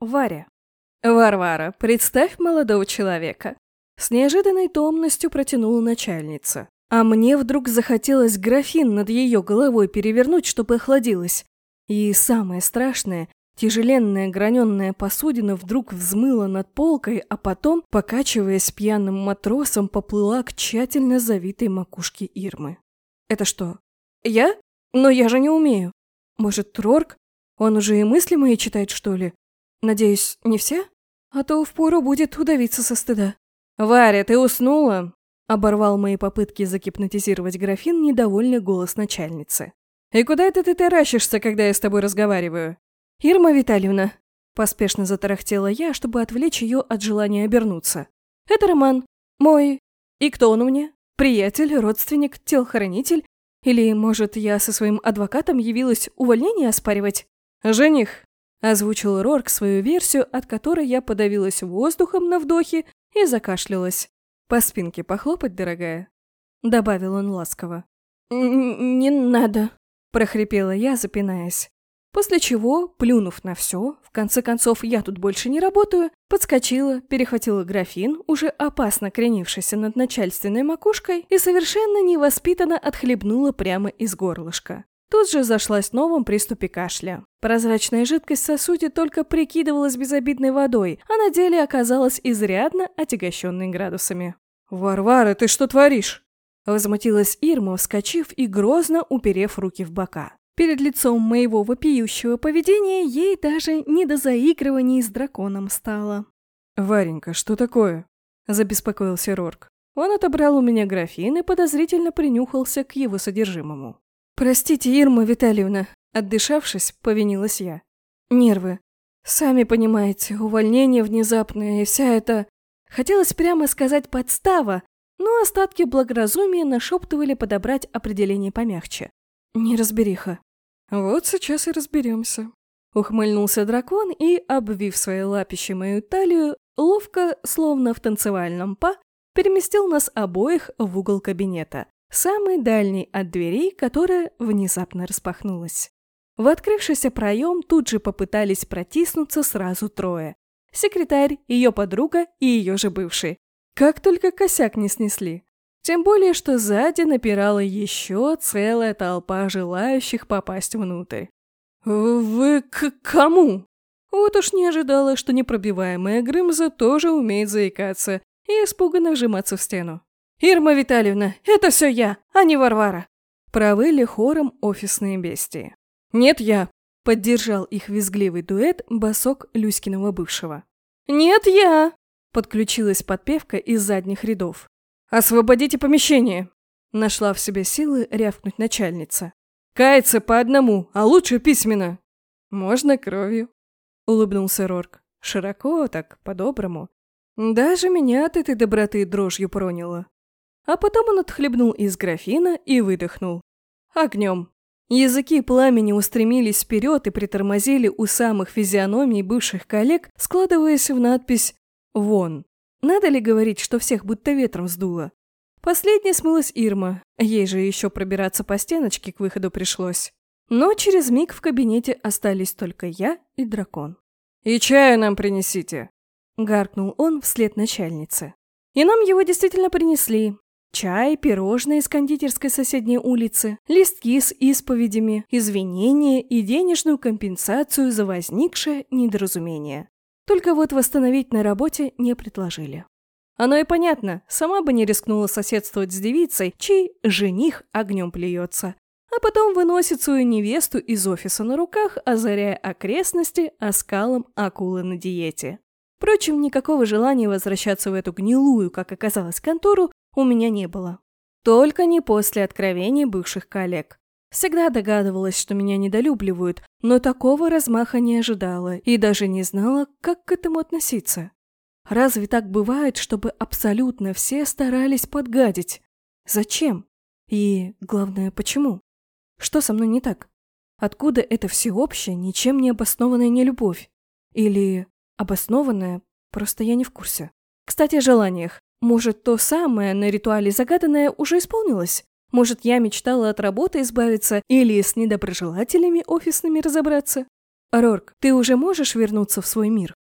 Варя. «Варвара, представь молодого человека». С неожиданной томностью протянула начальница. А мне вдруг захотелось графин над ее головой перевернуть, чтобы охладилось. И самое страшное, тяжеленная граненная посудина вдруг взмыла над полкой, а потом, покачиваясь пьяным матросом, поплыла к тщательно завитой макушке Ирмы. «Это что? Я? Но я же не умею. Может, Рорк? Он уже и мысли мои читает, что ли? Надеюсь, не все? А то впору будет удавиться со стыда». «Варя, ты уснула?» Оборвал мои попытки загипнотизировать графин недовольный голос начальницы. «И куда это ты таращишься, когда я с тобой разговариваю?» «Ирма Витальевна», – поспешно затарахтела я, чтобы отвлечь ее от желания обернуться. «Это Роман. Мой... И кто он мне? Приятель, родственник, телохранитель? Или, может, я со своим адвокатом явилась увольнение оспаривать?» «Жених», – озвучил Рорк свою версию, от которой я подавилась воздухом на вдохе и закашлялась. «По спинке похлопать, дорогая?» — добавил он ласково. «Не надо», — прохрипела я, запинаясь. После чего, плюнув на все, в конце концов я тут больше не работаю, подскочила, перехватила графин, уже опасно кренившийся над начальственной макушкой, и совершенно невоспитанно отхлебнула прямо из горлышка. Тут же зашлась в новом приступе кашля. Прозрачная жидкость в сосуде только прикидывалась безобидной водой, а на деле оказалась изрядно отягощенной градусами. «Варвара, ты что творишь?» Возмутилась Ирма, вскочив и грозно уперев руки в бока. Перед лицом моего вопиющего поведения ей даже не до заигрываний с драконом стало. «Варенька, что такое?» – забеспокоился Рорк. Он отобрал у меня графин и подозрительно принюхался к его содержимому. «Простите, Ирма Витальевна», — отдышавшись, повинилась я. «Нервы. Сами понимаете, увольнение внезапное и вся эта...» Хотелось прямо сказать «подстава», но остатки благоразумия нашептывали подобрать определение помягче. Неразбериха. «Вот сейчас и разберемся», — ухмыльнулся дракон и, обвив своей лапищей мою талию, ловко, словно в танцевальном па, переместил нас обоих в угол кабинета, самый дальний от дверей, которая внезапно распахнулась. В открывшийся проем тут же попытались протиснуться сразу трое. Секретарь, ее подруга и ее же бывший. Как только косяк не снесли. Тем более, что сзади напирала еще целая толпа желающих попасть внутрь. «Вы к кому?» Вот уж не ожидала, что непробиваемая Грымза тоже умеет заикаться и испуганно вжиматься в стену. «Ирма Витальевна, это все я, а не Варвара!» Провыли хором офисные бестии. «Нет, я!» — поддержал их визгливый дуэт босок Люськиного бывшего. «Нет, я!» — подключилась подпевка из задних рядов. «Освободите помещение!» — нашла в себе силы рявкнуть начальница. «Каяться по одному, а лучше письменно!» «Можно кровью!» — улыбнулся Рорк. Широко так, по-доброму. Даже меня от этой доброты дрожью проняло. А потом он отхлебнул из графина и выдохнул. Огнем. Языки пламени устремились вперед и притормозили у самых физиономий бывших коллег, складываясь в надпись «Вон». Надо ли говорить, что всех будто ветром сдуло? Последней смылась Ирма, ей же еще пробираться по стеночке к выходу пришлось. Но через миг в кабинете остались только я и дракон. «И чаю нам принесите!» — гаркнул он вслед начальнице. И нам его действительно принесли, Чай, пирожные из кондитерской соседней улицы, листки с исповедями, извинения и денежную компенсацию за возникшее недоразумение. Только вот восстановить на работе не предложили. Оно и понятно, сама бы не рискнула соседствовать с девицей, чей жених огнем плюется, а потом выносит свою невесту из офиса на руках, озаряя окрестности оскалом акулы на диете. Впрочем, никакого желания возвращаться в эту гнилую, как оказалось, контору у меня не было. Только не после откровений бывших коллег. Всегда догадывалась, что меня недолюбливают, но такого размаха не ожидала и даже не знала, как к этому относиться. Разве так бывает, чтобы абсолютно все старались подгадить? Зачем? И, главное, почему? Что со мной не так? Откуда эта всеобщая, ничем не обоснованная нелюбовь? Или обоснованная, просто я не в курсе. Кстати, о желаниях. Может, то самое на ритуале загаданное уже исполнилось? Может, я мечтала от работы избавиться или с недоброжелателями офисными разобраться? «Рорк, ты уже можешь вернуться в свой мир?»